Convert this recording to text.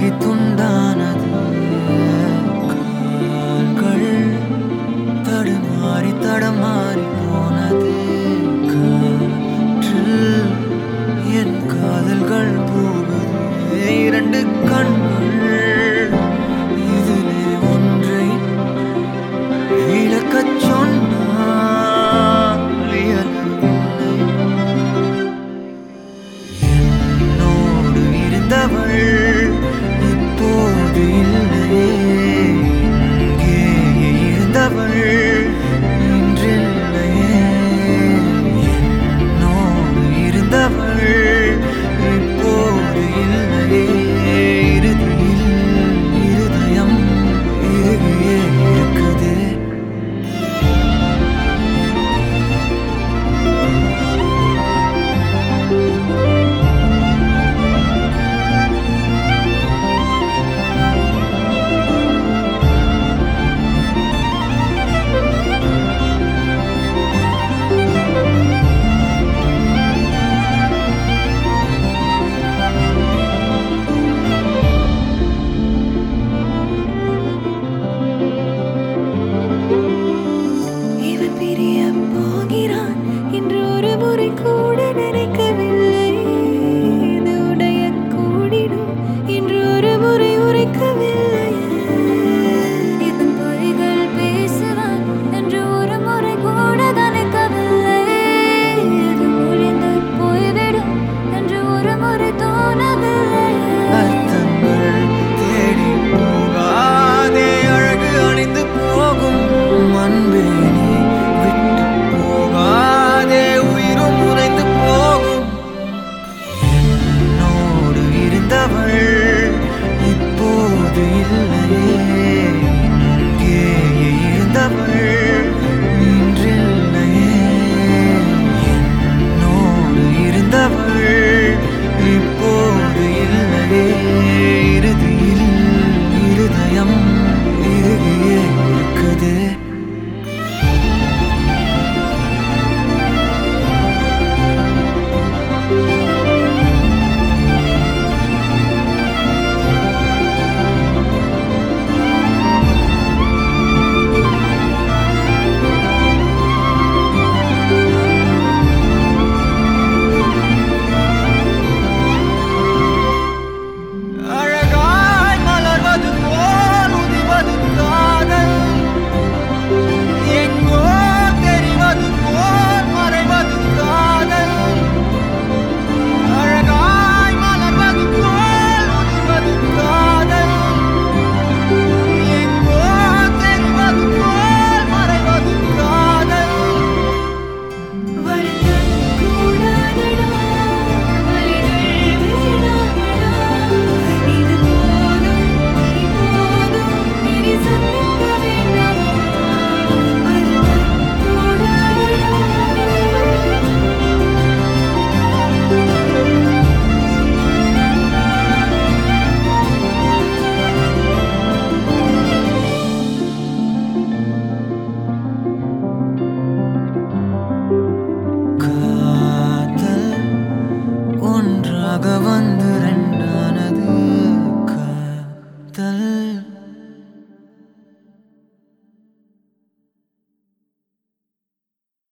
pague tu wanna the